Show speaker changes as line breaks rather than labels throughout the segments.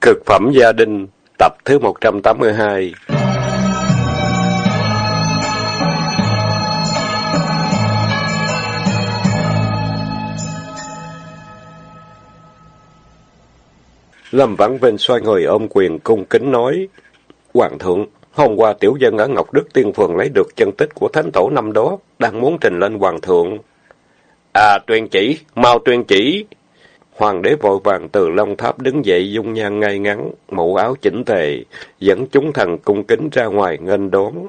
Cực phẩm gia đình, tập thứ 182 Lâm Vãn Vinh xoay người ôm quyền cung kính nói, Hoàng thượng, hôm qua tiểu dân ở Ngọc Đức Tiên Phường lấy được chân tích của Thánh Tổ năm đó, đang muốn trình lên Hoàng thượng. À, tuyên chỉ, mau tuyên chỉ. Hoàng đế vội vàng từ Long Tháp đứng dậy dung nhan ngay ngắn, mũ áo chỉnh tề, dẫn chúng thần cung kính ra ngoài nghênh đón.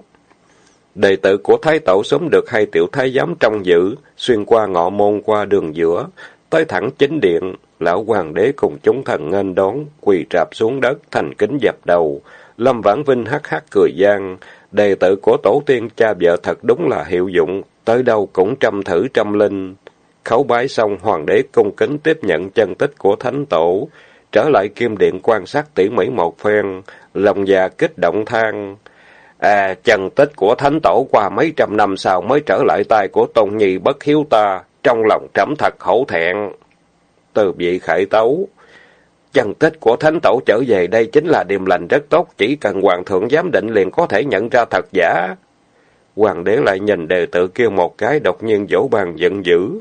Đệ tử của Thái Tổ sớm được hai tiểu thái giám trong giữ, xuyên qua ngọ môn qua đường giữa, tới thẳng chính điện, lão hoàng đế cùng chúng thần nghênh đón, quỳ rạp xuống đất, thành kính dập đầu. Lâm Vãn Vinh hắc hắc cười gian, đệ tử của tổ tiên cha vợ thật đúng là hiệu dụng, tới đâu cũng trăm thử trăm linh. Khấu bái xong, hoàng đế cung kính tiếp nhận chân tích của thánh tổ, trở lại kim điện quan sát tỉ mỉ một phen, lòng già kích động than. À, chân tích của thánh tổ qua mấy trăm năm sau mới trở lại tay của tôn nhi bất hiếu ta, trong lòng trẫm thật hổ thẹn. Từ vị khải tấu, chân tích của thánh tổ trở về đây chính là điềm lành rất tốt, chỉ cần hoàng thượng giám định liền có thể nhận ra thật giả. Hoàng đế lại nhìn đệ tự kêu một cái đột nhiên vỗ bàn giận dữ.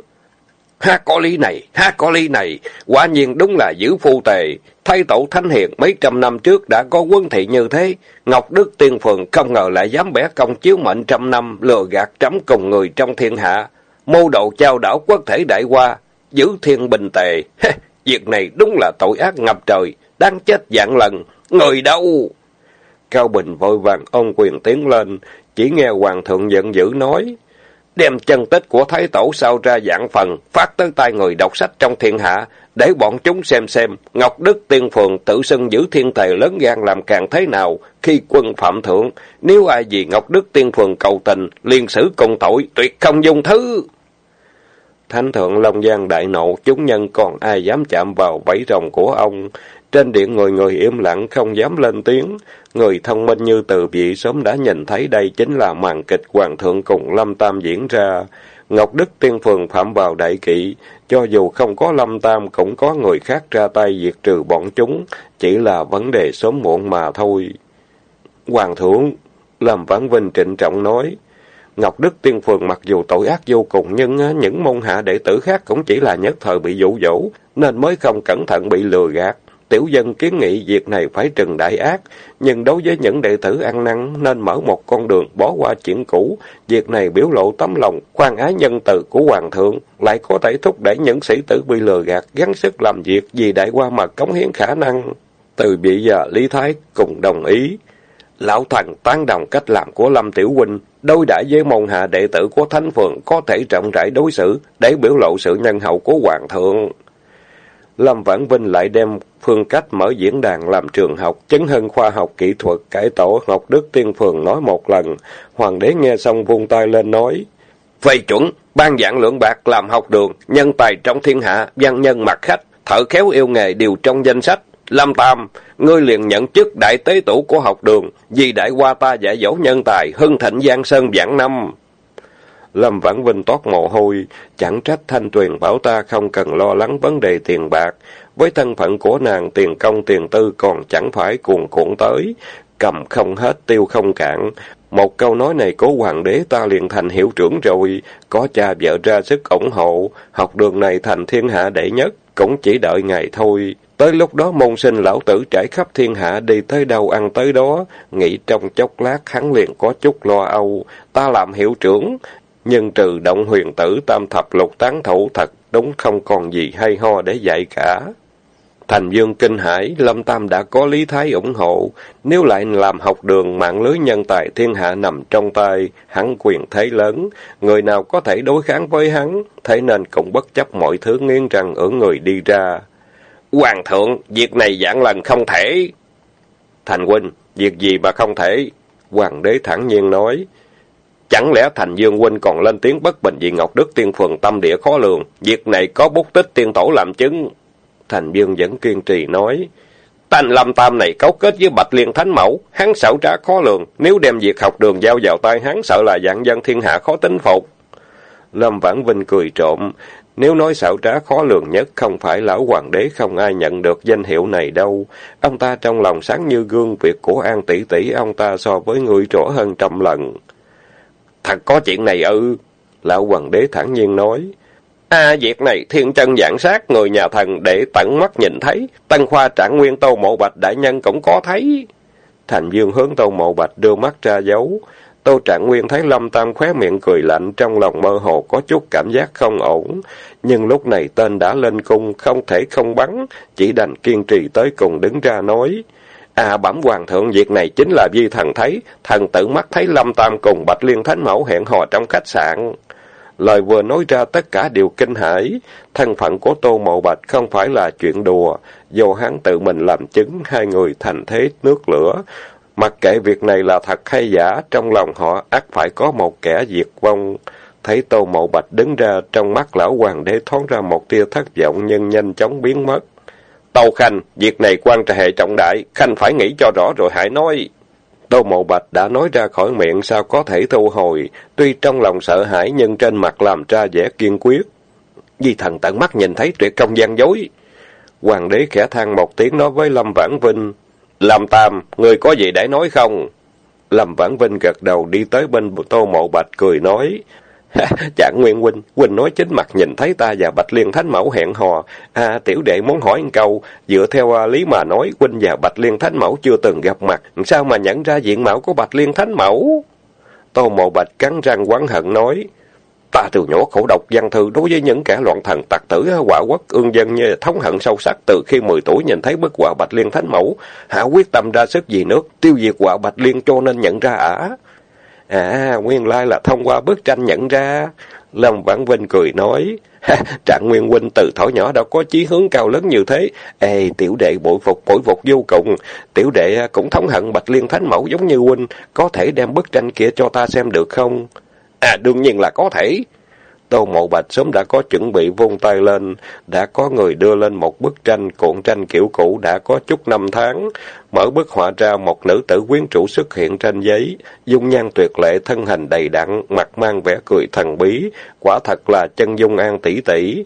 Ha có lý này, ha có lý này, quả nhiên đúng là giữ phu tề. Thay tổ thánh hiền mấy trăm năm trước đã có quân thị như thế. Ngọc Đức Tiên Phường không ngờ lại dám bẻ công chiếu mệnh trăm năm, lừa gạt trắm cùng người trong thiên hạ. Mô độ trao đảo quốc thể đại qua, giữ thiên bình tề. Việc này đúng là tội ác ngập trời, đang chết dạng lần. Người đâu? Cao Bình vội vàng ôn quyền tiến lên, chỉ nghe Hoàng thượng giận dữ nói đem chân tích của Thái Tổ sao ra dạng phần, phát tới tay người đọc sách trong thiên hạ, để bọn chúng xem xem, Ngọc Đức Tiên Phường tự xưng giữ thiên tề lớn gan làm càng thế nào, khi quân phạm thượng, nếu ai vì Ngọc Đức Tiên Phường cầu tình, liên xử công tội, tuyệt không dung thứ. Thánh thượng Long Giang đại nộ, chúng nhân còn ai dám chạm vào bẫy rồng của ông. Trên điện ngồi người im lặng không dám lên tiếng. Người thông minh như từ vị sớm đã nhìn thấy đây chính là màn kịch Hoàng thượng cùng Lâm Tam diễn ra. Ngọc Đức Tiên Phường phạm vào đại kỵ, cho dù không có Lâm Tam cũng có người khác ra tay diệt trừ bọn chúng, chỉ là vấn đề sớm muộn mà thôi. Hoàng thượng, Lâm Vãn Vinh trịnh trọng nói, Ngọc Đức Tiên Phường mặc dù tội ác vô cùng nhưng những môn hạ đệ tử khác cũng chỉ là nhất thời bị dụ dỗ, nên mới không cẩn thận bị lừa gạt. Tiểu dân kiến nghị việc này phải trừng đại ác, nhưng đối với những đệ tử ăn năn nên mở một con đường bỏ qua chuyện cũ. Việc này biểu lộ tấm lòng, khoan ái nhân từ của Hoàng thượng, lại có thể thúc đẩy những sĩ tử bị lừa gạt, gắng sức làm việc vì đại qua mà cống hiến khả năng. Từ bị giờ Lý Thái cùng đồng ý. Lão thần tán đồng cách làm của Lâm Tiểu Huynh, đối đãi với môn hạ đệ tử của Thánh Phượng có thể trọng rãi đối xử để biểu lộ sự nhân hậu của Hoàng thượng. Lâm Vãn Vinh lại đem phương cách mở diễn đàn làm trường học, chấn hưng khoa học kỹ thuật, cải tổ Ngọc Đức Tiên Phường nói một lần. Hoàng đế nghe xong vung tay lên nói, Vậy chuẩn, ban dạng lượng bạc làm học đường, nhân tài trong thiên hạ, văn nhân mặt khách, thợ khéo yêu nghề đều trong danh sách. Lâm Tam, ngươi liền nhận chức đại tế tổ của học đường, vì đại qua ta dạy dỗ nhân tài, hưng thịnh Giang Sơn vạn năm. Lâm Vãn Vinh toát mồ hôi, chẳng trách Thanh Tuyền bảo ta không cần lo lắng vấn đề tiền bạc. Với thân phận của nàng, tiền công tiền tư còn chẳng phải cuồn cuộn tới, cầm không hết tiêu không cạn. Một câu nói này của hoàng đế ta liền thành hiệu trưởng rồi, có cha vợ ra sức ủng hộ, học đường này thành thiên hạ đệ nhất, cũng chỉ đợi ngày thôi. Tới lúc đó môn sinh lão tử trải khắp thiên hạ đi tới đâu ăn tới đó, nghĩ trong chốc lát hắn liền có chút lo âu. Ta làm hiệu trưởng, nhưng trừ động huyền tử tam thập lục tán thủ thật đúng không còn gì hay ho để dạy cả. Thành Dương kinh hải, Lâm Tam đã có lý thái ủng hộ, nếu lại làm học đường mạng lưới nhân tài thiên hạ nằm trong tay, hắn quyền thế lớn, người nào có thể đối kháng với hắn, thế nên cũng bất chấp mọi thứ nghiêng rằng ở người đi ra. Hoàng thượng, việc này giảng lần không thể. Thành huynh, việc gì mà không thể? Hoàng đế thẳng nhiên nói. Chẳng lẽ Thành Dương huynh còn lên tiếng bất bình vì Ngọc Đức Tiên Phường tâm địa khó lường, việc này có bút tích tiên tổ làm chứng. Thành Dương vẫn kiên trì nói, Thành Lâm Tam này cấu kết với Bạch Liên Thánh Mẫu, hắn xảo trá khó lường, nếu đem việc học đường giao vào tay hắn sợ là dạng dân thiên hạ khó tính phục. Lâm Vãn Vinh cười trộm, Nếu nói xảo trá khó lường nhất, không phải lão hoàng đế không ai nhận được danh hiệu này đâu. Ông ta trong lòng sáng như gương, việc của An tỷ tỷ ông ta so với người trổ hơn trăm lần. Thật có chuyện này ư? Lão hoàng đế thản nhiên nói. À, việc này thiên chân giảng sát, người nhà thần để tận mắt nhìn thấy. Tân khoa trạng nguyên tô mộ bạch đại nhân cũng có thấy. Thành Dương hướng tô mộ bạch đưa mắt ra dấu. Tô Trạng Nguyên thấy Lâm Tam khóe miệng cười lạnh, trong lòng mơ hồ có chút cảm giác không ổn. Nhưng lúc này tên đã lên cung, không thể không bắn, chỉ đành kiên trì tới cùng đứng ra nói. À bẩm hoàng thượng, việc này chính là vi thần thấy, thần tự mắt thấy Lâm Tam cùng Bạch Liên Thánh Mẫu hẹn hò trong khách sạn. Lời vừa nói ra tất cả đều kinh hãi. Thân phận của Tô mậu Bạch không phải là chuyện đùa. dù hắn tự mình làm chứng, hai người thành thế nước lửa. Mặc kệ việc này là thật hay giả, trong lòng họ ắt phải có một kẻ diệt vong. Thấy Tô mậu Bạch đứng ra, trong mắt lão hoàng đế thoáng ra một tia thất vọng nhưng nhanh chóng biến mất tâu Khanh, việc này quan hệ trọng đại, Khanh phải nghĩ cho rõ rồi hãy nói. Tô Mộ Bạch đã nói ra khỏi miệng sao có thể thu hồi, tuy trong lòng sợ hãi nhưng trên mặt làm ra vẻ kiên quyết. Di thần tận mắt nhìn thấy tuyệt công gian dối. Hoàng đế khẽ than một tiếng nói với Lâm Vãn Vinh. Lâm Tam, người có gì để nói không? Lâm Vãn Vinh gật đầu đi tới bên Tô Mộ Bạch cười nói. Trạng Nguyên Huynh, Huynh nói chính mặt nhìn thấy ta và Bạch Liên Thánh Mẫu hẹn hò. À, tiểu đệ muốn hỏi một câu, dựa theo à, lý mà nói, Huynh và Bạch Liên Thánh Mẫu chưa từng gặp mặt, sao mà nhận ra diện mạo của Bạch Liên Thánh Mẫu? Tô Mộ Bạch cắn răng quán hận nói. Ta từ nhỏ khổ độc văn thư đối với những kẻ loạn thần tặc tử quả quốc ương dân như thống hận sâu sắc từ khi 10 tuổi nhìn thấy bức họa Bạch Liên Thánh Mẫu, hạ quyết tâm ra sức vì nước, tiêu diệt họa Bạch Liên cho nên nhận ra ả. À, nguyên lai là thông qua bức tranh nhận ra. Lâm Vãn Vinh cười nói, Trạng Nguyên Huynh từ thỏ nhỏ đã có chí hướng cao lớn như thế. Ê, tiểu đệ bội phục, bội phục vô cùng. Tiểu đệ cũng thống hận Bạch Liên Thánh Mẫu giống như Huynh, có thể đem bức tranh kia cho ta xem được không? À, đương nhiên là có thể. Tô Mộ Bạch sớm đã có chuẩn bị vung tay lên, đã có người đưa lên một bức tranh, cuộn tranh kiểu cũ đã có chút năm tháng. Mở bức họa ra một nữ tử quyến rũ xuất hiện trên giấy, dung nhan tuyệt lệ, thân hình đầy đặn, mặt mang vẻ cười thần bí, quả thật là chân dung an tỷ tỷ.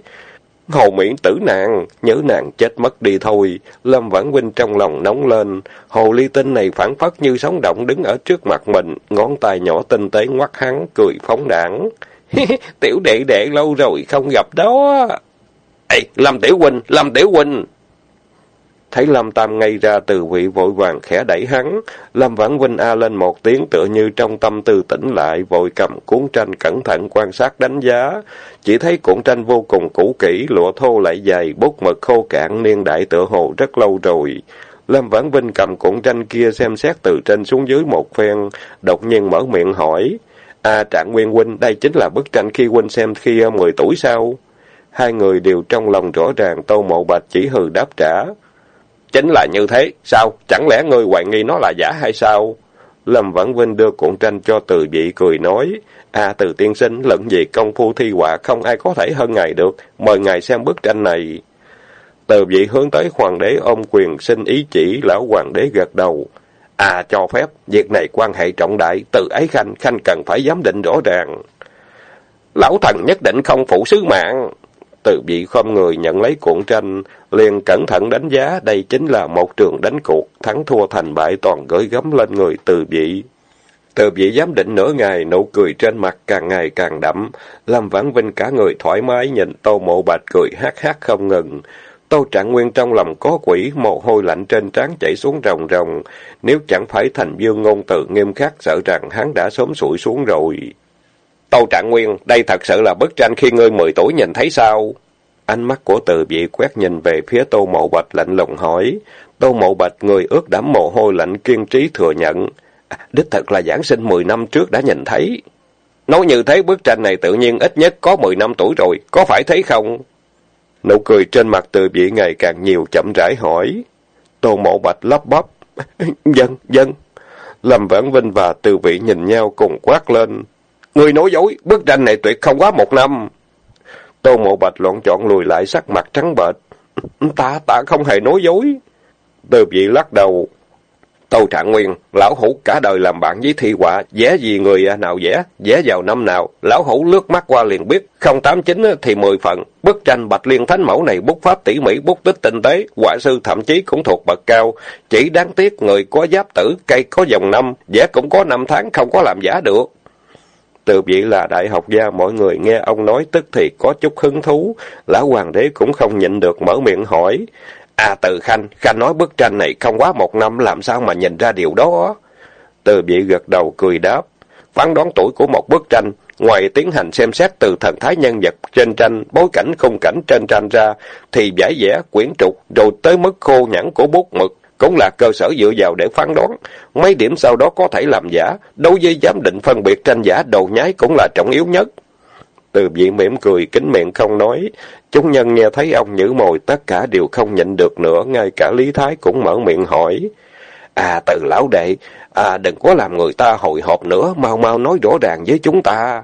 Hồ miễn tử nạn nhớ nàng chết mất đi thôi. Lâm Vãn Vinh trong lòng nóng lên. Hồ ly tinh này phản phất như sóng động đứng ở trước mặt mình, ngón tay nhỏ tinh tế ngoắt hắn, cười phóng đảng. tiểu đệ đệ lâu rồi không gặp đó. Ê, Lâm Tiểu Huynh, Lâm Tiểu Huynh. Thấy Lâm Tam ngay ra từ vị vội vàng khẽ đẩy hắn, Lâm Vãn Vinh a lên một tiếng tựa như trong tâm tư tỉnh lại, vội cầm cuốn tranh cẩn thận quan sát đánh giá. Chỉ thấy cuộn tranh vô cùng cũ kỹ, lụa thô lại dày, bút mực khô cạn, niên đại tựa hồ rất lâu rồi. Lâm Vãn Vinh cầm cuộn tranh kia xem xét từ trên xuống dưới một phen, đột nhiên mở miệng hỏi. À Trạng Nguyên Huynh, đây chính là bức tranh khi Huynh xem khi ờ, 10 tuổi sao? Hai người đều trong lòng rõ ràng, Tô Mộ Bạch chỉ hừ đáp trả. Chính là như thế, sao? Chẳng lẽ ngươi hoài nghi nó là giả hay sao? Lâm Vãn Vinh đưa cuộn tranh cho từ vị cười nói, À từ tiên sinh, lẫn gì công phu thi họa không ai có thể hơn ngài được, mời ngài xem bức tranh này. Từ vị hướng tới hoàng đế ôm quyền xin ý chỉ, lão hoàng đế gật đầu. À cho phép, việc này quan hệ trọng đại, từ ấy khanh, khanh cần phải giám định rõ ràng. Lão thần nhất định không phụ sứ mạng. Từ vị không người nhận lấy cuộn tranh, liền cẩn thận đánh giá đây chính là một trường đánh cuộc, thắng thua thành bại toàn gửi gắm lên người từ vị. Từ vị giám định nửa ngày, nụ cười trên mặt càng ngày càng đậm, làm Vãn Vinh cả người thoải mái nhìn Tô Mộ Bạch cười hát hát không ngừng. Tô Trạng Nguyên trong lòng có quỷ, mồ hôi lạnh trên trán chảy xuống ròng ròng. Nếu chẳng phải thành dương ngôn từ nghiêm khắc, sợ rằng hắn đã sớm sụi xuống rồi. Tô Trạng Nguyên, đây thật sự là bức tranh khi ngươi mười tuổi nhìn thấy sao? Ánh mắt của từ bị quét nhìn về phía Tô Mộ Bạch lạnh lùng hỏi. Tô Mộ Bạch người ướt đẫm mồ hôi lạnh kiên trí thừa nhận. À, đích thật là giảng sinh mười năm trước đã nhìn thấy. Nói như thế bức tranh này tự nhiên ít nhất có mười năm tuổi rồi, có phải thấy không? Nụ cười trên mặt từ vị ngày càng nhiều chậm rãi hỏi. Tô Mộ Bạch lắp bắp. Dân, dân. Lâm Vãn Vinh và từ vị nhìn nhau cùng quát lên. Người nói dối, bức tranh này tuyệt không quá một năm. Tô Mộ Bạch loạn chọn lùi lại sắc mặt trắng bệch. Ta, ta không hề nói dối. Từ vị lắc đầu tâu Trạng Nguyên, lão hủ cả đời làm bạn với thi họa, vẽ gì người nào vẽ, vẽ vào năm nào, lão hủ lướt mắt qua liền biết, không tám chín thì mười phần. Bức tranh Bạch Liên Thánh Mẫu này bút pháp tỉ mỉ, bút tích tinh tế, họa sư thậm chí cũng thuộc bậc cao. Chỉ đáng tiếc người có giáp tử, cây có dòng năm, vẽ cũng có năm tháng không có làm giả được. Từ vị là đại học gia, mọi người nghe ông nói tức thì có chút hứng thú. Lão hoàng đế cũng không nhịn được mở miệng hỏi. À từ Khanh, Khanh nói bức tranh này không quá một năm làm sao mà nhìn ra điều đó. Từ vị gật đầu cười đáp. Phán đoán tuổi của một bức tranh, ngoài tiến hành xem xét từ thần thái nhân vật trên tranh, bối cảnh khung cảnh trên tranh ra, thì giải vẽ, quyển trục, rồi tới mức khô nhẵn của bút mực, cũng là cơ sở dựa vào để phán đoán. Mấy điểm sau đó có thể làm giả, đối với giám định phân biệt tranh giả đầu nhái cũng là trọng yếu nhất. Từ vị mỉm cười, kính miệng không nói. Chúng nhân nghe thấy ông nhử mồi, tất cả đều không nhịn được nữa, ngay cả Lý Thái cũng mở miệng hỏi. À, từ lão đệ, à, đừng có làm người ta hồi hộp nữa, mau mau nói rõ ràng với chúng ta.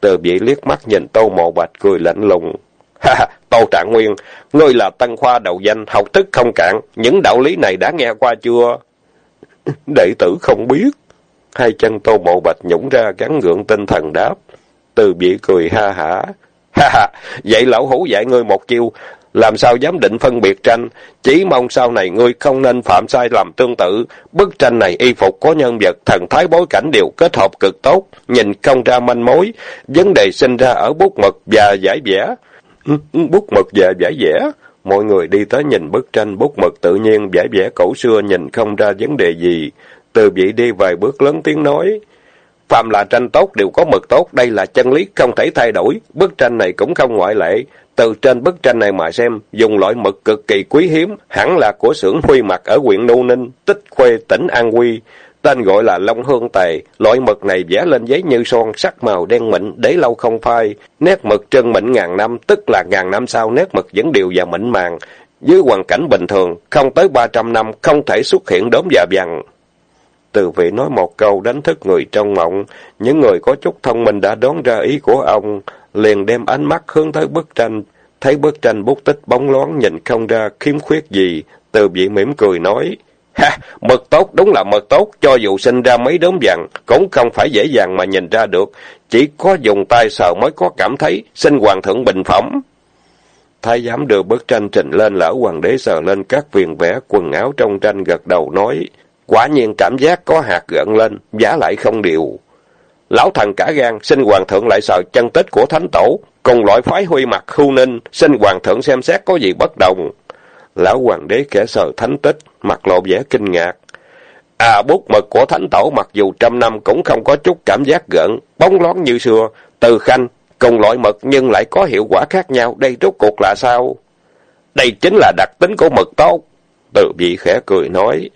Từ vị liếc mắt nhìn Tô Mộ Bạch cười lạnh lùng. Ha, Tô Trạng Nguyên, ngươi là tân khoa đầu danh, học thức không cạn, những đạo lý này đã nghe qua chưa? Đệ tử không biết. Hai chân Tô Mộ Bạch nhũng ra gắn gượng tinh thần đáp. Từ bị cười ha hả. Ha ha, vậy lão hủ dạy ngươi một chiêu, làm sao dám định phân biệt tranh, chỉ mong sau này ngươi không nên phạm sai lầm tương tự. Bức tranh này y phục có nhân vật, thần thái bối cảnh đều kết hợp cực tốt, nhìn không ra manh mối, vấn đề sinh ra ở bút mực và giải vẽ. Ừ, ừ, bút mực và giải vẽ, mọi người đi tới nhìn bức tranh bút mực tự nhiên giải vẽ cổ xưa nhìn không ra vấn đề gì. Từ vị đi vài bước lớn tiếng nói, Phạm là tranh tốt đều có mực tốt, đây là chân lý không thể thay đổi. Bức tranh này cũng không ngoại lệ. Từ trên bức tranh này mà xem, dùng loại mực cực kỳ quý hiếm, hẳn là của xưởng Huy Mặt ở huyện Nô Ninh, Tích Khuê, tỉnh An huy Tên gọi là Long Hương Tề, loại mực này vẽ lên giấy như son, sắc màu đen mịn, để lâu không phai. Nét mực trân mịn ngàn năm, tức là ngàn năm sau nét mực vẫn đều và mịn màng. Dưới hoàn cảnh bình thường, không tới ba trăm năm, không thể xuất hiện đốm dạ vàng. Từ vị nói một câu đánh thức người trong mộng, những người có chút thông minh đã đoán ra ý của ông, liền đem ánh mắt hướng tới bức tranh, thấy bức tranh bút tích bóng loáng nhìn không ra khiếm khuyết gì, từ vị mỉm cười nói, Ha, mực tốt đúng là mực tốt, cho dù sinh ra mấy đốm vàng, cũng không phải dễ dàng mà nhìn ra được, chỉ có dùng tay sờ mới có cảm thấy, xin hoàng thượng bình phẩm. Thái giám đưa bức tranh trình lên lão hoàng đế sờ lên các viền vẽ quần áo trong tranh gật đầu nói, Quả nhiên cảm giác có hạt gợn lên, giá lại không điều. Lão thần cả gan, xin hoàng thượng lại sợ chân tích của thánh tổ, cùng loại phái huy mặt khu ninh, xin hoàng thượng xem xét có gì bất đồng. Lão hoàng đế kẻ sờ thánh tích, mặt lộ vẻ kinh ngạc. À, bút mực của thánh tổ mặc dù trăm năm cũng không có chút cảm giác gợn, bóng lón như xưa, từ khanh, cùng loại mực nhưng lại có hiệu quả khác nhau, đây rốt cuộc là sao? Đây chính là đặc tính của mực tốt. Từ vị khẽ cười nói,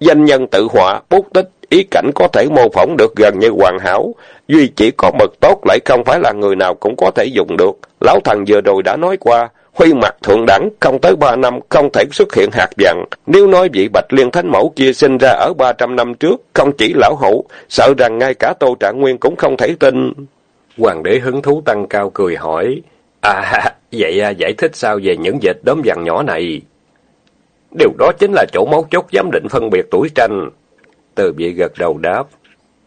Danh nhân tự họa, bút tích, ý cảnh có thể mô phỏng được gần như hoàn hảo. Duy chỉ có mực tốt lại không phải là người nào cũng có thể dùng được. Lão thần vừa rồi đã nói qua, huy mặt thượng đẳng, không tới ba năm, không thể xuất hiện hạt vàng. Nếu nói vị bạch liên thánh mẫu kia sinh ra ở ba trăm năm trước, không chỉ lão hậu, sợ rằng ngay cả tô trạng nguyên cũng không thể tin. Hoàng đế hứng thú tăng cao cười hỏi, À, vậy à, giải thích sao về những dịch đốm vàng nhỏ này? Điều đó chính là chỗ mấu chốt giám định phân biệt tuổi tranh. Từ vị gật đầu đáp.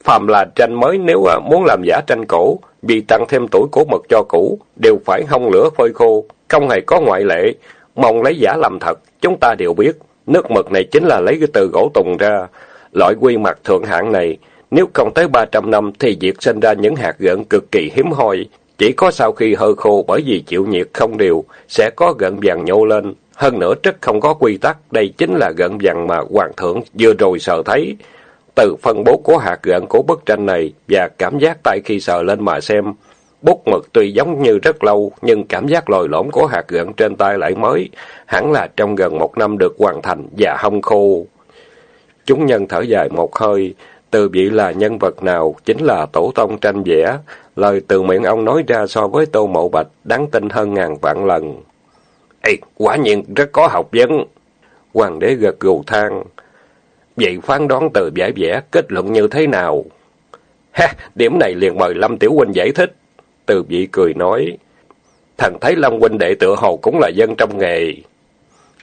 Phàm là tranh mới nếu muốn làm giả tranh cổ, vì tăng thêm tuổi cổ mật cho cũ, đều phải hong lửa phơi khô, không hề có ngoại lệ. Mong lấy giả làm thật, chúng ta đều biết, nước mực này chính là lấy cái từ gỗ tùng ra. Loại quy mặt thượng hạng này, nếu không tới 300 năm thì việc sinh ra những hạt gợn cực kỳ hiếm hoi. Chỉ có sau khi hơi khô bởi vì chịu nhiệt không đều, sẽ có gợn vàng nhô lên, hơn nữa rất không có quy tắc, đây chính là gợn vằn mà Hoàng thượng vừa rồi sờ thấy. Từ phân bố của hạt gợn của bức tranh này và cảm giác tay khi sờ lên mà xem, bút mực tuy giống như rất lâu, nhưng cảm giác lồi lõm của hạt gợn trên tay lại mới, hẳn là trong gần một năm được hoàn thành và hong khô. Chúng nhân thở dài một hơi, từ vị là nhân vật nào chính là tổ tông tranh vẽ, lời từ miệng ông nói ra so với tô mậu bạch đáng tin hơn ngàn vạn lần. Ê, quả nhiên rất có học vấn. Hoàng đế gật gù than. Vậy phán đoán từ giải vẽ kết luận như thế nào? Ha, điểm này liền mời Lâm Tiểu Huynh giải thích. Từ vị cười nói. Thần thấy Lâm Huynh đệ tựa hồ cũng là dân trong nghề.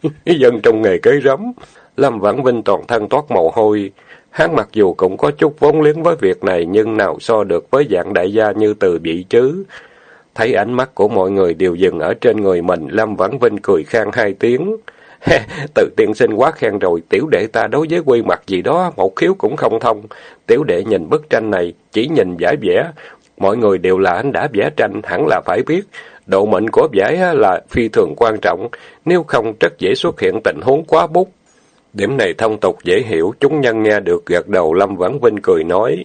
dân trong nghề cái rắm. Lâm Vãn Vinh toàn thân toát mồ hôi. Hắn mặc dù cũng có chút vốn liếng với việc này, nhưng nào so được với dạng đại gia như từ vị chứ. Thấy ánh mắt của mọi người đều dừng ở trên người mình, Lâm Vãn Vinh cười khang hai tiếng. Tự tiên sinh quá khen rồi, tiểu đệ ta đối với quy mặt gì đó, một khiếu cũng không thông. Tiểu đệ nhìn bức tranh này, chỉ nhìn giải vẽ. Mọi người đều là anh đã vẽ tranh, hẳn là phải biết. Độ mệnh của giải là phi thường quan trọng, nếu không rất dễ xuất hiện tình huống quá bút. Điểm này thông tục dễ hiểu, chúng nhân nghe được gật đầu Lâm Vãn Vinh cười nói.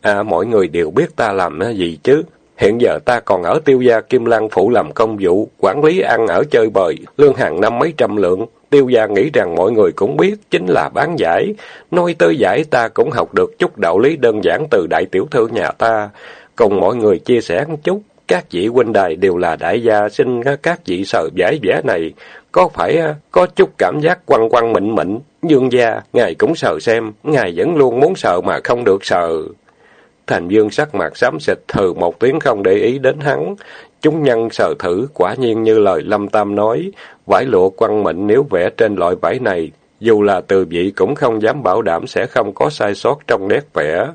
À, mọi người đều biết ta làm gì chứ. Hiện giờ ta còn ở tiêu gia Kim Lan Phủ làm công vụ, quản lý ăn ở chơi bời, lương hàng năm mấy trăm lượng. Tiêu gia nghĩ rằng mọi người cũng biết, chính là bán giải. Nói tới giải ta cũng học được chút đạo lý đơn giản từ đại tiểu thư nhà ta. Cùng mọi người chia sẻ một chút, các vị huynh đài đều là đại gia, xin các vị sợ giải vẽ này. Có phải à, có chút cảm giác quăng quăng mịn mịn, dương gia, ngài cũng sợ xem, ngài vẫn luôn muốn sợ mà không được sợ. Thành Dương sắc mặt xám xịt thừ một tiếng không để ý đến hắn. Chúng nhân sờ thử, quả nhiên như lời Lâm Tam nói, vải lụa quăng mịn nếu vẽ trên loại vải này, dù là từ vị cũng không dám bảo đảm sẽ không có sai sót trong nét vẽ.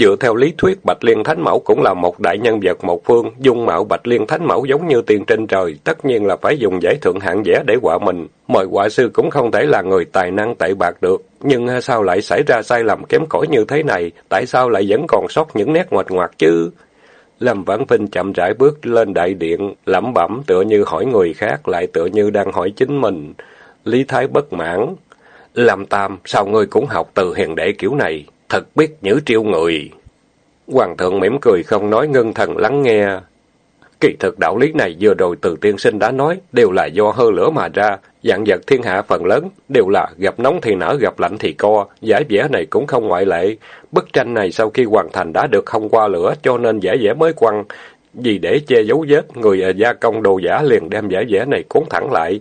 Dựa theo lý thuyết, Bạch Liên Thánh Mẫu cũng là một đại nhân vật một phương, dung mạo Bạch Liên Thánh Mẫu giống như tiền trên trời, tất nhiên là phải dùng giải thượng hạng vẽ để họa mình. Mời họa sư cũng không thể là người tài năng tệ bạc được, nhưng sao lại xảy ra sai lầm kém cỏi như thế này, tại sao lại vẫn còn sót những nét ngoạch ngoạc chứ? Lâm Vãn Vinh chậm rãi bước lên đại điện, lẩm bẩm tựa như hỏi người khác, lại tựa như đang hỏi chính mình. Lý Thái bất mãn. Lâm Tam, sao ngươi cũng học từ hiền đệ kiểu này? Thật biết nhữ triệu người. Hoàng thượng mỉm cười không nói ngân thần lắng nghe. Kỳ thực đạo lý này vừa rồi từ tiên sinh đã nói, đều là do hơ lửa mà ra, dạng vật thiên hạ phần lớn, đều là gặp nóng thì nở, gặp lạnh thì co, giải vẽ này cũng không ngoại lệ. Bức tranh này sau khi hoàn thành đã được không qua lửa, cho nên giải vẽ mới quăng. Vì để che giấu vết, người à, gia công đồ giả liền đem giải vẽ này cuốn thẳng lại.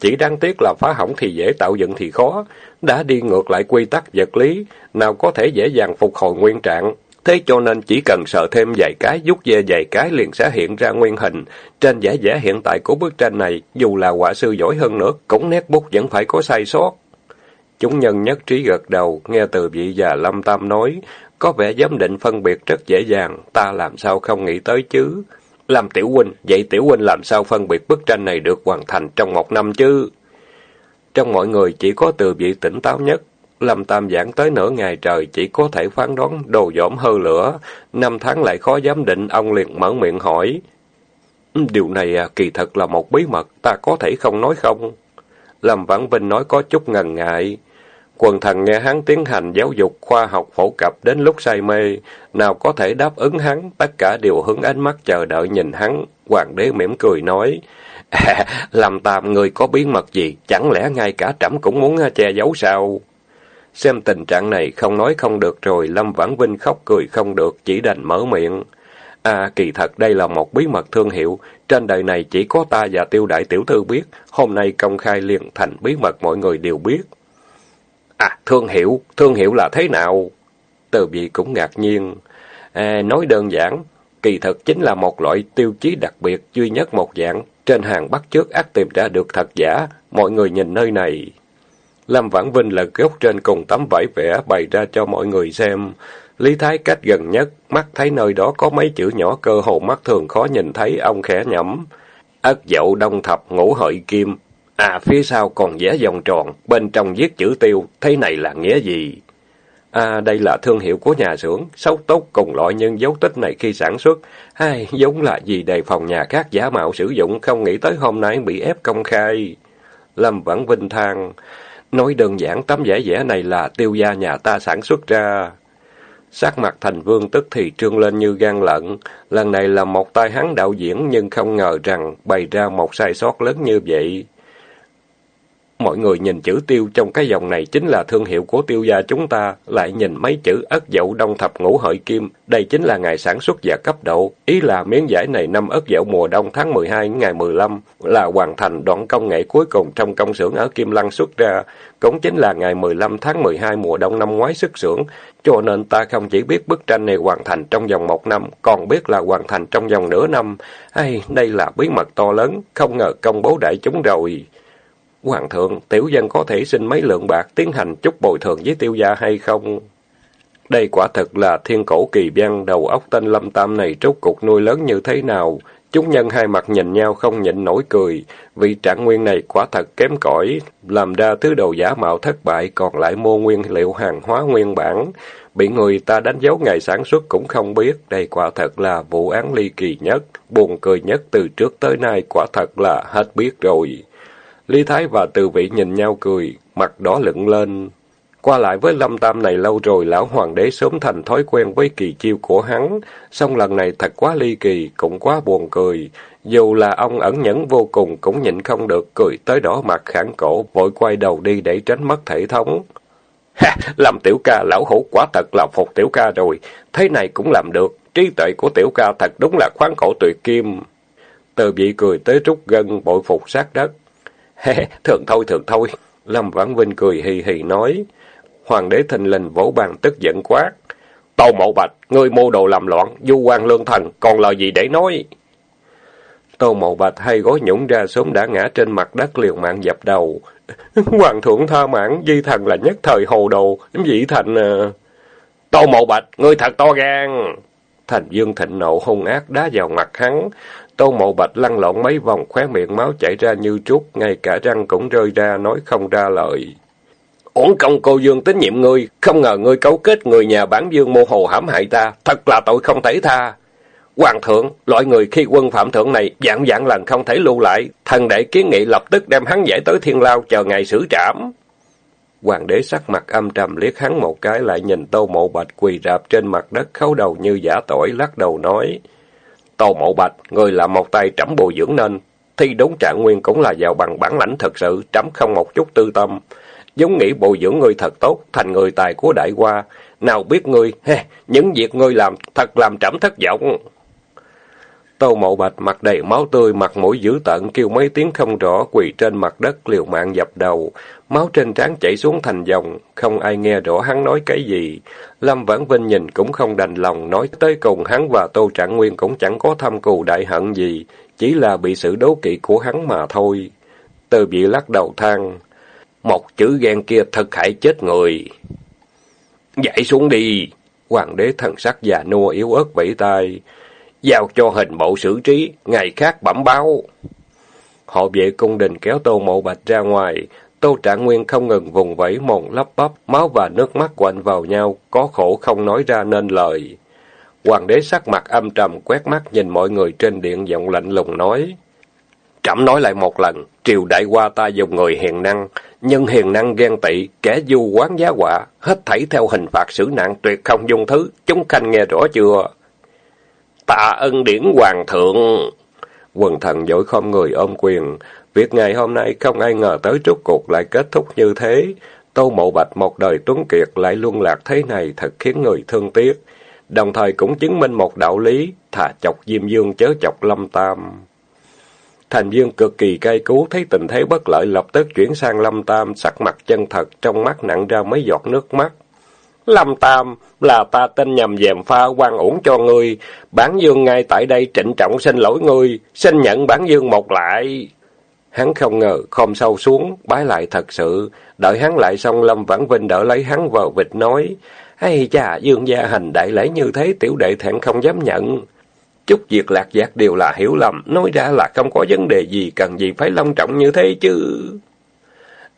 Chỉ đáng tiếc là phá hỏng thì dễ tạo dựng thì khó đã đi ngược lại quy tắc vật lý, nào có thể dễ dàng phục hồi nguyên trạng. Thế cho nên chỉ cần sợ thêm vài cái, rút về vài cái liền sẽ hiện ra nguyên hình. Trên giả giả hiện tại của bức tranh này, dù là họa sư giỏi hơn nữa, cũng nét bút vẫn phải có sai sót. Chúng nhân nhất trí gật đầu, nghe từ vị già Lâm Tam nói, có vẻ giám định phân biệt rất dễ dàng, ta làm sao không nghĩ tới chứ. Làm tiểu huynh, vậy tiểu huynh làm sao phân biệt bức tranh này được hoàn thành trong một năm chứ? Trong mọi người chỉ có từ vị tỉnh táo nhất. Lâm Tam giảng tới nửa ngày trời chỉ có thể phán đoán đồ dỗm hơ lửa. Năm tháng lại khó giám định, ông liền mở miệng hỏi. Ừ, điều này à, kỳ thật là một bí mật, ta có thể không nói không? Lâm Vãn Vinh nói có chút ngần ngại. Quần thần nghe hắn tiến hành giáo dục khoa học phổ cập đến lúc say mê, nào có thể đáp ứng hắn, tất cả đều hướng ánh mắt chờ đợi nhìn hắn. Hoàng đế mỉm cười nói, À, làm tạm người có bí mật gì, chẳng lẽ ngay cả trẫm cũng muốn à, che giấu sao? Xem tình trạng này không nói không được rồi, Lâm Vãn Vinh khóc cười không được, chỉ đành mở miệng. À, kỳ thật đây là một bí mật thương hiệu, trên đời này chỉ có ta và tiêu đại tiểu thư biết, hôm nay công khai liền thành bí mật mọi người đều biết. À, thương hiệu, thương hiệu là thế nào? Từ vị cũng ngạc nhiên. À, nói đơn giản, kỳ thực chính là một loại tiêu chí đặc biệt duy nhất một dạng, trên hàng bắt trước ác tìm ra được thật giả, mọi người nhìn nơi này. Lâm Vãn Vinh là gốc trên cùng tấm vải vẽ bày ra cho mọi người xem. Lý Thái cách gần nhất, mắt thấy nơi đó có mấy chữ nhỏ cơ hồ mắt thường khó nhìn thấy, ông khẽ nhẩm. Ất dậu đông thập ngũ hợi kim. À, phía sau còn vẽ vòng tròn, bên trong viết chữ tiêu, thế này là nghĩa gì? À, đây là thương hiệu của nhà xưởng, xấu tốt cùng loại nhưng dấu tích này khi sản xuất. Hai, giống là gì đề phòng nhà khác giả mạo sử dụng, không nghĩ tới hôm nay bị ép công khai. Lâm Vãn Vinh thang nói đơn giản tấm vẽ vẽ này là tiêu gia nhà ta sản xuất ra. Sắc mặt thành vương tức thì trương lên như gan lợn. Lần này là một tay hắn đạo diễn nhưng không ngờ rằng bày ra một sai sót lớn như vậy. Mọi người nhìn chữ tiêu trong cái dòng này chính là thương hiệu của tiêu gia chúng ta, lại nhìn mấy chữ ất dậu đông thập ngũ hợi kim, đây chính là ngày sản xuất và cấp độ. Ý là miếng giải này năm ất dậu mùa đông tháng 12 ngày 15 là hoàn thành đoạn công nghệ cuối cùng trong công xưởng ở Kim Lăng xuất ra, cũng chính là ngày 15 tháng 12 mùa đông năm ngoái xuất xưởng, cho nên ta không chỉ biết bức tranh này hoàn thành trong vòng một năm, còn biết là hoàn thành trong vòng nửa năm. Hay, đây là bí mật to lớn, không ngờ công bố đại chúng rồi. Hoàng thượng, tiểu dân có thể xin mấy lượng bạc tiến hành chút bồi thường với tiêu gia hay không? Đây quả thật là thiên cổ kỳ văn, đầu óc tên lâm tam này trốt cục nuôi lớn như thế nào? Chúng nhân hai mặt nhìn nhau không nhịn nổi cười, vì trạng nguyên này quả thật kém cỏi, làm ra thứ đồ giả mạo thất bại, còn lại mua nguyên liệu hàng hóa nguyên bản. Bị người ta đánh dấu ngày sản xuất cũng không biết, đây quả thật là vụ án ly kỳ nhất, buồn cười nhất từ trước tới nay quả thật là hết biết rồi. Lý Thái và Từ Vị nhìn nhau cười, mặt đỏ lựng lên. Qua lại với Lâm Tam này lâu rồi, lão hoàng đế sớm thành thói quen với kỳ chiêu của hắn. Song lần này thật quá ly kỳ, cũng quá buồn cười. Dù là ông ẩn nhẫn vô cùng, cũng nhịn không được, cười tới đỏ mặt khẳng cổ, vội quay đầu đi để tránh mất thể thống. Ha! Làm tiểu ca, lão hủ quả thật là phục tiểu ca rồi. Thế này cũng làm được. Trí tuệ của tiểu ca thật đúng là khoáng cổ tuyệt kim. Từ vị cười tới rút gân, bội phục sát đất. Thường thôi, thường thôi. Lâm Vãn Vinh cười hì hì nói. Hoàng đế thình lình vỗ bàn tức giận quát. Tô Mộ Bạch, ngươi mô đồ làm loạn, du quan lương thần, còn lời gì để nói? Tô Mộ Bạch hay gối nhũng ra sớm đã ngã trên mặt đất liều mạng dập đầu. Hoàng thượng tha mãn, di thần là nhất thời hồ đồ, dĩ thành... À... Tô Mộ Bạch, ngươi thật to gan! Thành Dương thịnh nộ hung ác đá vào mặt hắn. Tô Mộ Bạch lăn lộn mấy vòng khóe miệng máu chảy ra như trút, ngay cả răng cũng rơi ra, nói không ra lời. Uổng công cô Dương tín nhiệm ngươi, không ngờ ngươi cấu kết người nhà bản Dương mô hồ hãm hại ta, thật là tội không thể tha. Hoàng thượng, loại người khi quân phạm thượng này dạng dạng lần không thể lưu lại, thần đệ kiến nghị lập tức đem hắn giải tới thiên lao chờ ngày xử trảm. Hoàng đế sắc mặt âm trầm liếc hắn một cái lại nhìn Tô Mộ Bạch quỳ rạp trên mặt đất khấu đầu như giả tội lắc đầu nói. Tô Mộ Bạch, người là một tay trẫm bồi dưỡng nên, thi đúng trạng nguyên cũng là giàu bằng bản lãnh thật sự, trẫm không một chút tư tâm giống nghĩ bồi dưỡng ngươi thật tốt, thành người tài của đại qua. Nào biết ngươi, he, những việc ngươi làm thật làm trẫm thất vọng. Tô Mộ Bạch mặt đầy máu tươi, mặt mũi dữ tận kêu mấy tiếng không rõ, quỳ trên mặt đất liều mạng dập đầu. Máu trên trán chảy xuống thành dòng, không ai nghe rõ hắn nói cái gì. Lâm Vãn Vinh nhìn cũng không đành lòng, nói tới cùng hắn và Tô Trạng Nguyên cũng chẳng có thâm cù đại hận gì, chỉ là bị sự đố kỵ của hắn mà thôi. Từ bị lắc đầu than, một chữ ghen kia thật hại chết người. Dậy xuống đi. Hoàng đế thần sắc già nua yếu ớt vẫy tay. Giao cho hình bộ xử trí, ngày khác bẩm báo. Họ vệ cung đình kéo tô mộ bạch ra ngoài. Tô Trạng Nguyên không ngừng vùng vẫy mồm lắp bắp, máu và nước mắt quạnh vào nhau, có khổ không nói ra nên lời. Hoàng đế sắc mặt âm trầm quét mắt nhìn mọi người trên điện giọng lạnh lùng nói. Trẫm nói lại một lần, triều đại qua ta dùng người hiền năng, nhưng hiền năng ghen tị, kẻ du quán giá quả, hết thảy theo hình phạt xử nạn tuyệt không dung thứ, chúng khanh nghe rõ chưa? Tạ ân điển hoàng thượng! Quần thần dội không người ôm quyền, việc ngày hôm nay không ai ngờ tới trúc cuộc lại kết thúc như thế. Tô Mộ Bạch một đời tuấn kiệt lại luân lạc thế này thật khiến người thương tiếc, đồng thời cũng chứng minh một đạo lý, thà chọc Diêm Dương chớ chọc Lâm Tam. Thành Dương cực kỳ cay cú, thấy tình thế bất lợi lập tức chuyển sang Lâm Tam, sắc mặt chân thật, trong mắt nặng ra mấy giọt nước mắt. Lâm Tam, là ta tên nhầm dèm pha quan uổng cho ngươi, bản dương ngay tại đây trịnh trọng xin lỗi ngươi, xin nhận bản dương một lại. Hắn không ngờ, khom sâu xuống, bái lại thật sự, đợi hắn lại xong Lâm Vãn Vinh đỡ lấy hắn vào vịt nói, hay cha, dương gia hành đại lễ như thế tiểu đệ thẹn không dám nhận. Chút việc lạc giác đều là hiểu lầm, nói ra là không có vấn đề gì, cần gì phải long trọng như thế chứ.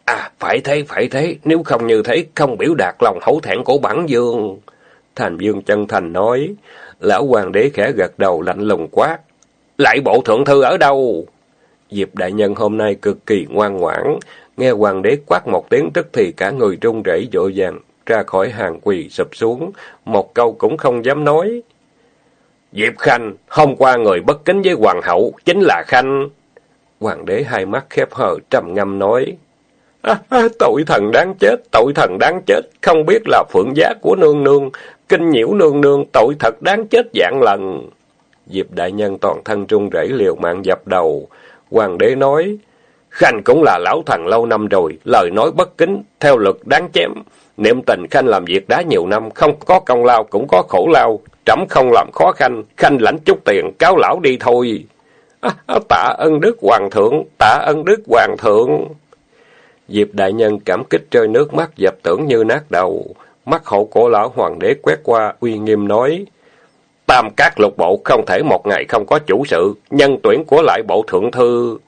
À, phải thế, phải thế, nếu không như thế, không biểu đạt lòng hổ thẹn của bản dương. Thành dương chân thành nói, lão hoàng đế khẽ gật đầu lạnh lùng quát. Lại bộ thượng thư ở đâu? Diệp đại nhân hôm nay cực kỳ ngoan ngoãn, nghe hoàng đế quát một tiếng tức thì cả người trung rẩy dội vàng, ra khỏi hàng quỳ sụp xuống, một câu cũng không dám nói. Diệp Khanh, hôm qua người bất kính với hoàng hậu, chính là Khanh. Hoàng đế hai mắt khép hờ trầm ngâm nói. À, à, tội thần đáng chết, tội thần đáng chết, không biết là phượng giá của nương nương, kinh nhiễu nương nương, tội thật đáng chết dạng lần. Diệp đại nhân toàn thân trung rẩy liều mạng dập đầu. Hoàng đế nói, Khanh cũng là lão thần lâu năm rồi, lời nói bất kính, theo luật đáng chém. Niệm tình Khanh làm việc đá nhiều năm, không có công lao cũng có khổ lao, trẫm không làm khó khanh, khanh lãnh chút tiền, cáo lão đi thôi. À, à tạ ân đức hoàng thượng, tạ ân đức hoàng thượng. Diệp đại nhân cảm kích rơi nước mắt dập tưởng như nát đầu. Mắt hậu cổ lão hoàng đế quét qua, uy nghiêm nói. Tam các lục bộ không thể một ngày không có chủ sự, nhân tuyển của lại bộ thượng thư.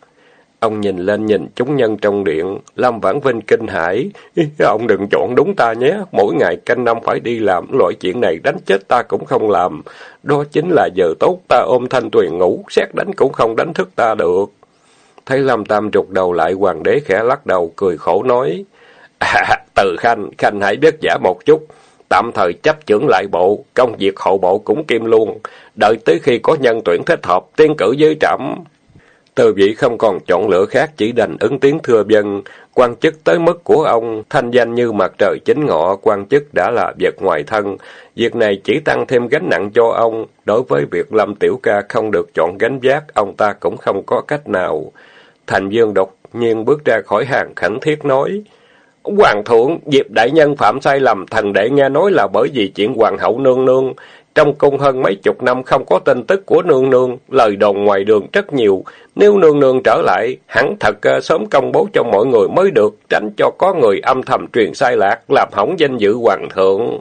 Ông nhìn lên nhìn chúng nhân trong điện, Lâm Vãn Vinh kinh hãi. Ông đừng chọn đúng ta nhé, mỗi ngày canh năm phải đi làm, loại chuyện này đánh chết ta cũng không làm. Đó chính là giờ tốt ta ôm thanh tuyền ngủ, xét đánh cũng không đánh thức ta được. Thấy Lâm Tam trục đầu lại, hoàng đế khẽ lắc đầu, cười khổ nói. À, từ khanh, khanh hãy biết giả một chút. Tạm thời chấp trưởng lại bộ, công việc hậu bộ cũng kim luôn. Đợi tới khi có nhân tuyển thích hợp, tiên cử với trẫm từ vị không còn chọn lựa khác, chỉ đành ứng tiếng thưa dân. quan chức tới mức của ông, thanh danh như mặt trời chính ngọ, quan chức đã là vật ngoài thân. Việc này chỉ tăng thêm gánh nặng cho ông. Đối với việc Lâm Tiểu Ca không được chọn gánh vác, ông ta cũng không có cách nào. Thành Dương đột nhiên bước ra khỏi hàng khẩn thiết nói. Hoàng thượng, Diệp đại nhân phạm sai lầm, thần đệ nghe nói là bởi vì chuyện hoàng hậu nương nương. Trong cung hơn mấy chục năm không có tin tức của nương nương, lời đồn ngoài đường rất nhiều. Nếu nương nương trở lại, hẳn thật uh, sớm công bố cho mọi người mới được, tránh cho có người âm thầm truyền sai lạc, làm hỏng danh dự hoàng thượng.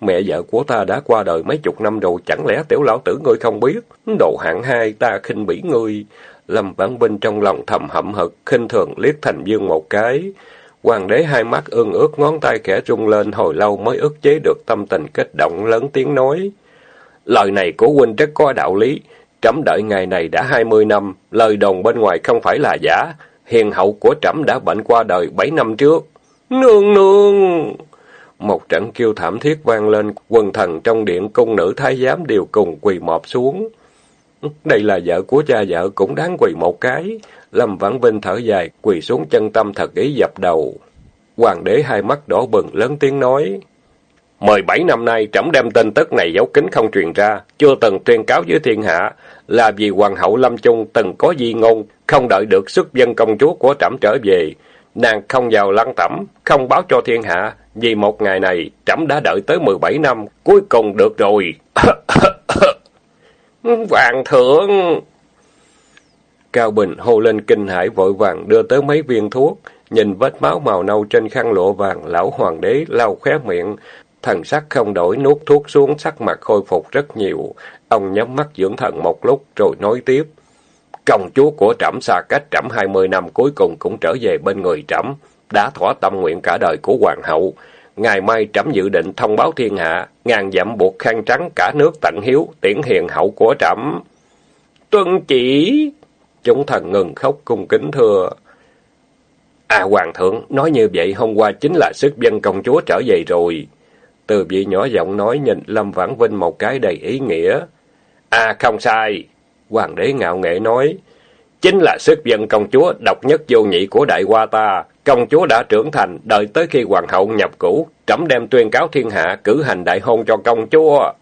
Mẹ vợ của ta đã qua đời mấy chục năm rồi, chẳng lẽ tiểu lão tử ngươi không biết? Đồ hạng hai, ta khinh bỉ ngươi. Lâm Vãn Vinh trong lòng thầm hậm hực, khinh thường liếc Thành Dương một cái. Hoàng đế hai mắt ương ướt ngón tay khẽ rung lên hồi lâu mới ức chế được tâm tình kích động lớn tiếng nói. Lời này của huynh rất có đạo lý. Trẫm đợi ngày này đã hai mươi năm, lời đồn bên ngoài không phải là giả. Hiền hậu của trẫm đã bệnh qua đời bảy năm trước. Nương nương! Một trận kêu thảm thiết vang lên, quần thần trong điện cung nữ thái giám đều cùng quỳ mọp xuống. Đây là vợ của cha vợ cũng đáng quỳ một cái. Lâm Vãn Vinh thở dài, quỳ xuống chân tâm thật ý dập đầu. Hoàng đế hai mắt đỏ bừng lớn tiếng nói. mười bảy năm nay trẫm đem tin tức này giấu kín không truyền ra, chưa từng tuyên cáo với thiên hạ, là vì hoàng hậu Lâm Trung từng có di ngôn, không đợi được xuất dân công chúa của trẫm trở về. Nàng không vào lăng tẩm, không báo cho thiên hạ, vì một ngày này trẫm đã đợi tới mười bảy năm, cuối cùng được rồi. Hoàng thượng! Cao Bình hô lên kinh hãi vội vàng đưa tới mấy viên thuốc, nhìn vết máu màu nâu trên khăn lụa vàng, lão hoàng đế lau khóe miệng, thần sắc không đổi nuốt thuốc xuống, sắc mặt khôi phục rất nhiều. Ông nhắm mắt dưỡng thần một lúc rồi nói tiếp. Công chúa của trẫm xa cách trẫm hai mươi năm cuối cùng cũng trở về bên người trẫm, đã thỏa tâm nguyện cả đời của hoàng hậu. Ngày mai trẫm dự định thông báo thiên hạ, ngàn dặm buộc khăn trắng cả nước tận hiếu, tiễn hiền hậu của trẫm. Tuân chỉ! Chúng thần ngừng khóc cung kính thưa. À hoàng thượng, nói như vậy hôm qua chính là sức dân công chúa trở về rồi. Từ vị nhỏ giọng nói nhìn Lâm Vãn Vinh một cái đầy ý nghĩa. À không sai. Hoàng đế ngạo nghệ nói. Chính là sức dân công chúa độc nhất vô nhị của đại hoa ta. Công chúa đã trưởng thành, đợi tới khi hoàng hậu nhập cũ, trẫm đem tuyên cáo thiên hạ, cử hành đại hôn cho công chúa.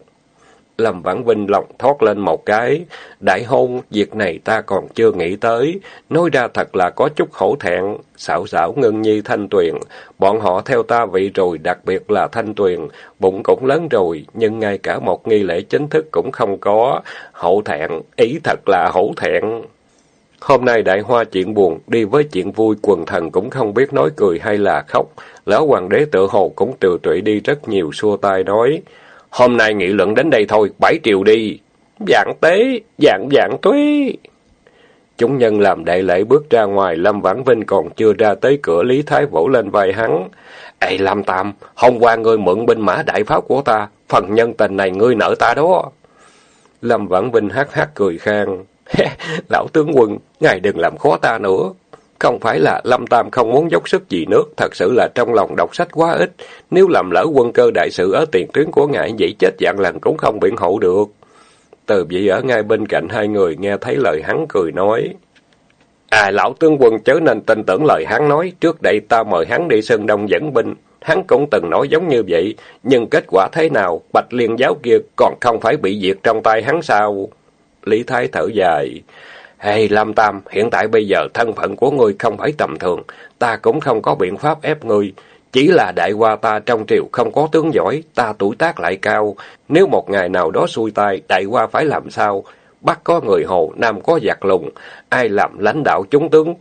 Lâm Vãn Vinh lòng thoát lên một cái. Đại hôn, việc này ta còn chưa nghĩ tới. Nói ra thật là có chút hổ thẹn. Xảo xảo ngưng nhi thanh tuyền. Bọn họ theo ta vị rồi, đặc biệt là thanh tuyền. Bụng cũng lớn rồi, nhưng ngay cả một nghi lễ chính thức cũng không có. Hổ thẹn, ý thật là hổ thẹn. Hôm nay đại hoa chuyện buồn, đi với chuyện vui quần thần cũng không biết nói cười hay là khóc. Lão hoàng đế tự hồ cũng từ tụy đi rất nhiều xua tay nói. Hôm nay nghị luận đến đây thôi, bảy triều đi. Dạng tế, dạng dạng tuế. Chúng nhân làm đại lễ bước ra ngoài, Lâm Vãn Vinh còn chưa ra tới cửa Lý Thái vỗ lên vai hắn. Ê Lâm Tam, hôm qua ngươi mượn binh mã đại pháo của ta, phần nhân tình này ngươi nợ ta đó. Lâm Vãn Vinh hát hát cười khang. Lão tướng quân, ngài đừng làm khó ta nữa. Không phải là Lâm Tam không muốn dốc sức gì nước, thật sự là trong lòng đọc sách quá ít. Nếu làm lỡ quân cơ đại sự ở tiền tuyến của ngài, vậy chết dạng lần cũng không biện hộ được. Từ vị ở ngay bên cạnh hai người nghe thấy lời hắn cười nói. À, lão tướng quân chớ nên tin tưởng lời hắn nói, trước đây ta mời hắn đi Sơn Đông dẫn binh. Hắn cũng từng nói giống như vậy, nhưng kết quả thế nào, bạch liên giáo kia còn không phải bị diệt trong tay hắn sao? Lý Thái thở dài. Hey, Lam Tam, hiện tại bây giờ thân phận của ngươi không phải tầm thường, ta cũng không có biện pháp ép ngươi. Chỉ là đại qua ta trong triều không có tướng giỏi, ta tuổi tác lại cao. Nếu một ngày nào đó xui tai đại qua phải làm sao? Bắc có người hồ, Nam có giặc lùng, ai làm lãnh đạo chúng tướng?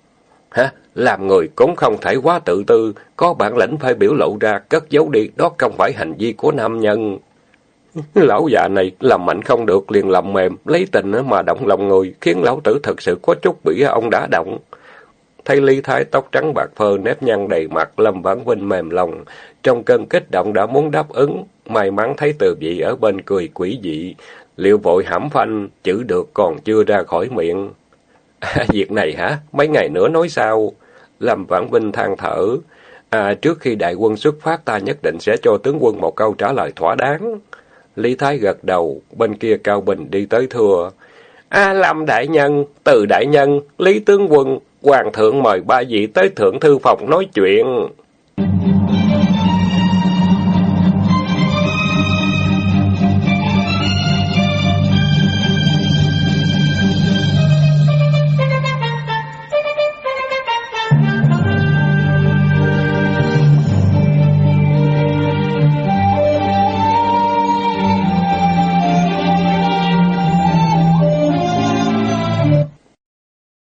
Hả? Làm người cũng không thể quá tự tư, có bản lĩnh phải biểu lộ ra, cất giấu đi, đó không phải hành vi của nam nhân. Lão già này làm mạnh không được liền làm mềm, lấy tình mà động lòng người, khiến lão tử thật sự có chút bị ông đã động. thay ly Thái tóc trắng bạc phơ, nếp nhăn đầy mặt, Lâm Vãn Vinh mềm lòng, trong cơn kích động đã muốn đáp ứng, may mắn thấy từ vị ở bên cười quỷ dị, liệu vội hãm phanh, chữ được còn chưa ra khỏi miệng. À, việc này hả? Mấy ngày nữa nói sao? Lâm Vãn Vinh than thở. À, trước khi đại quân xuất phát ta nhất định sẽ cho tướng quân một câu trả lời thỏa đáng. Lý Thái gật đầu, bên kia Cao Bình đi tới thưa. A Lâm Đại Nhân, Từ Đại Nhân, Lý Tướng Quân, Hoàng thượng mời ba vị tới thượng thư phòng nói chuyện.